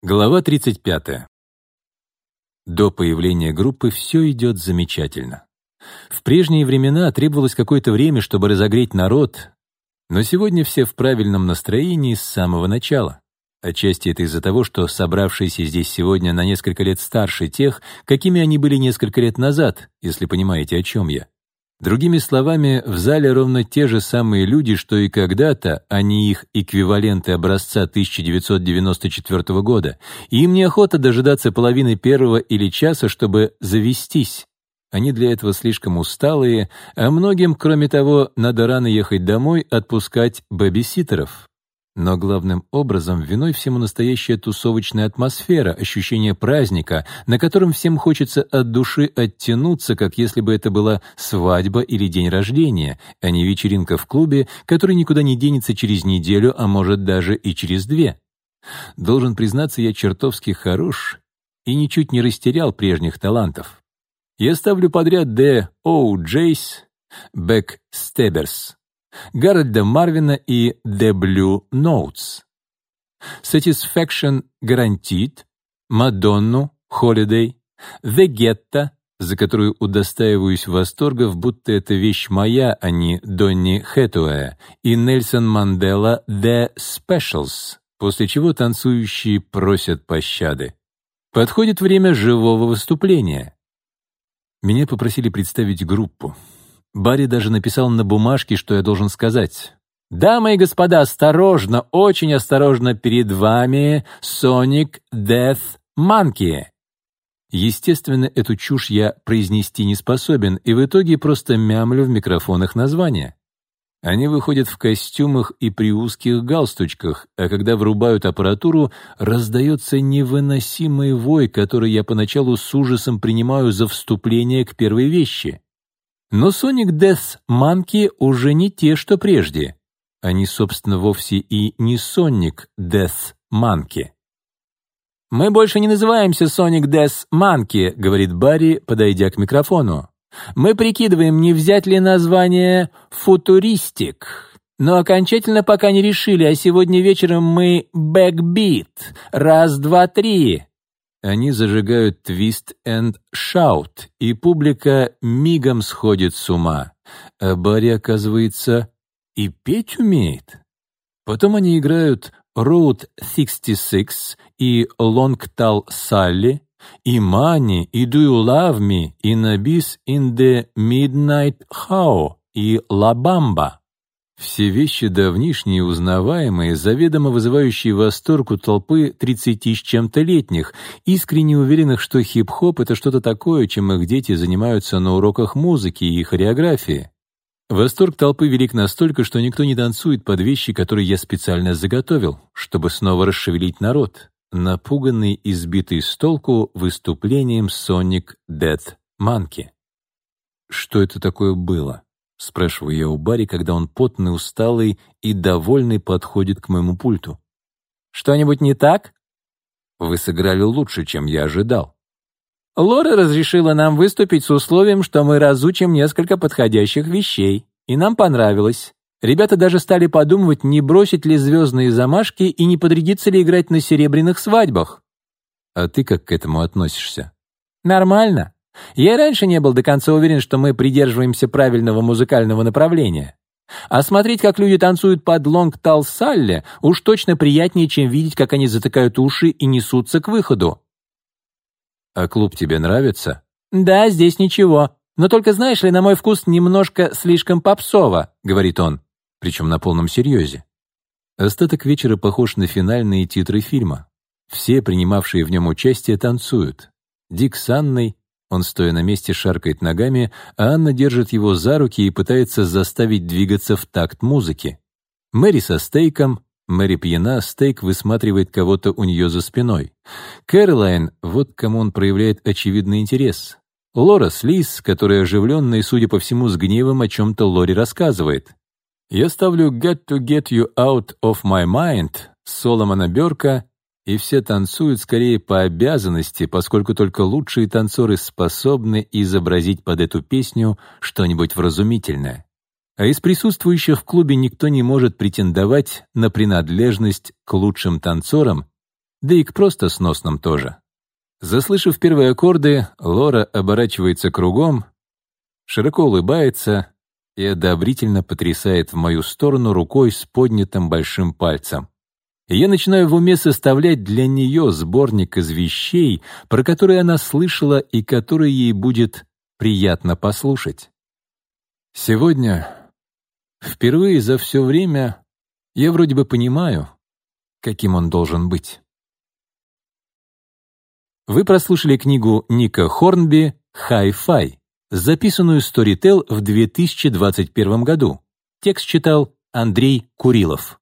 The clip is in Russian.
Глава 35. До появления группы все идет замечательно. В прежние времена требовалось какое-то время, чтобы разогреть народ, но сегодня все в правильном настроении с самого начала. Отчасти это из-за того, что собравшиеся здесь сегодня на несколько лет старше тех, какими они были несколько лет назад, если понимаете, о чем я. Другими словами, в зале ровно те же самые люди, что и когда-то, а не их эквиваленты образца 1994 года. И им неохота дожидаться половины первого или часа, чтобы завестись. Они для этого слишком усталые, а многим, кроме того, надо рано ехать домой, отпускать бэбиситеров. Но главным образом виной всему настоящая тусовочная атмосфера, ощущение праздника, на котором всем хочется от души оттянуться, как если бы это была свадьба или день рождения, а не вечеринка в клубе, который никуда не денется через неделю, а может даже и через две. Должен признаться, я чертовски хорош и ничуть не растерял прежних талантов. Я ставлю подряд The O.J.'s Backstabbers. Гарольда Марвина и W. Notes. Satisfaction Guaranteed, Мадонну, Holiday, The Ghetto, за которую удостаиваюсь восторгов, будто это вещь моя, а не Донни Хэтуэя, и Нельсон Мандела The Specials, после чего танцующие просят пощады. Подходит время живого выступления. Меня попросили представить группу. Барри даже написал на бумажке, что я должен сказать. «Дамы и господа, осторожно, очень осторожно, перед вами Sonic Death Monkey!» Естественно, эту чушь я произнести не способен, и в итоге просто мямлю в микрофонах название. Они выходят в костюмах и при узких галстучках, а когда врубают аппаратуру, раздается невыносимый вой, который я поначалу с ужасом принимаю за вступление к первой вещи. Но Sonic Death мамки уже не те, что прежде. Они, собственно, вовсе и не Sonic Death мамки. «Мы больше не называемся Sonic Death Monkey», — говорит Барри, подойдя к микрофону. «Мы прикидываем, не взять ли название «Футуристик». Но окончательно пока не решили, а сегодня вечером мы «Бэкбит». Раз, два, три. Они зажигают «Twist and Shout», и публика мигом сходит с ума. А Барри, оказывается, и петь умеет. Потом они играют «Road 66» и «Long Tall Sally», и «Money», и «Do You Love Me», и «Nabis in the Midnight How», и «La Bamba». Все вещи давнишние, узнаваемые, заведомо вызывающие восторг у толпы 30 с чем-то летних, искренне уверенных, что хип-хоп — это что-то такое, чем их дети занимаются на уроках музыки и хореографии. Восторг толпы велик настолько, что никто не танцует под вещи, которые я специально заготовил, чтобы снова расшевелить народ. Напуганный и сбитый с толку выступлением Sonic Dead Monkey. Что это такое было? — спрашиваю я у Барри, когда он потный, усталый и довольный подходит к моему пульту. «Что-нибудь не так?» «Вы сыграли лучше, чем я ожидал». «Лора разрешила нам выступить с условием, что мы разучим несколько подходящих вещей, и нам понравилось. Ребята даже стали подумывать, не бросить ли звездные замашки и не подрядиться ли играть на серебряных свадьбах». «А ты как к этому относишься?» «Нормально. Я раньше не был до конца уверен, что мы придерживаемся правильного музыкального направления. А смотреть, как люди танцуют под лонг тал уж точно приятнее, чем видеть, как они затыкают уши и несутся к выходу. «А клуб тебе нравится?» «Да, здесь ничего. Но только, знаешь ли, на мой вкус немножко слишком попсово», — говорит он, причем на полном серьезе. Остаток вечера похож на финальные титры фильма. Все, принимавшие в нем участие, танцуют. Дик с Анной, он, стоя на месте, шаркает ногами, а Анна держит его за руки и пытается заставить двигаться в такт музыки. Мэри со стейком, Мэри пьяна, стейк высматривает кого-то у нее за спиной. Кэролайн, вот кому он проявляет очевидный интерес. Лора Слиз, которая оживленно и, судя по всему, с гневом о чем-то Лори рассказывает. Я ставлю Get to get you out of my mind» Соломона Бёрка и все танцуют скорее по обязанности, поскольку только лучшие танцоры способны изобразить под эту песню что-нибудь вразумительное. А из присутствующих в клубе никто не может претендовать на принадлежность к лучшим танцорам, да и к просто сносным тоже. Заслышав первые аккорды, Лора оборачивается кругом, широко улыбается и одобрительно потрясает в мою сторону рукой с поднятым большим пальцем и я начинаю в уме составлять для нее сборник из вещей, про которые она слышала и которые ей будет приятно послушать. Сегодня, впервые за все время, я вроде бы понимаю, каким он должен быть. Вы прослушали книгу Ника Хорнби «Хай-фай», записанную Storytel в 2021 году. Текст читал Андрей Курилов.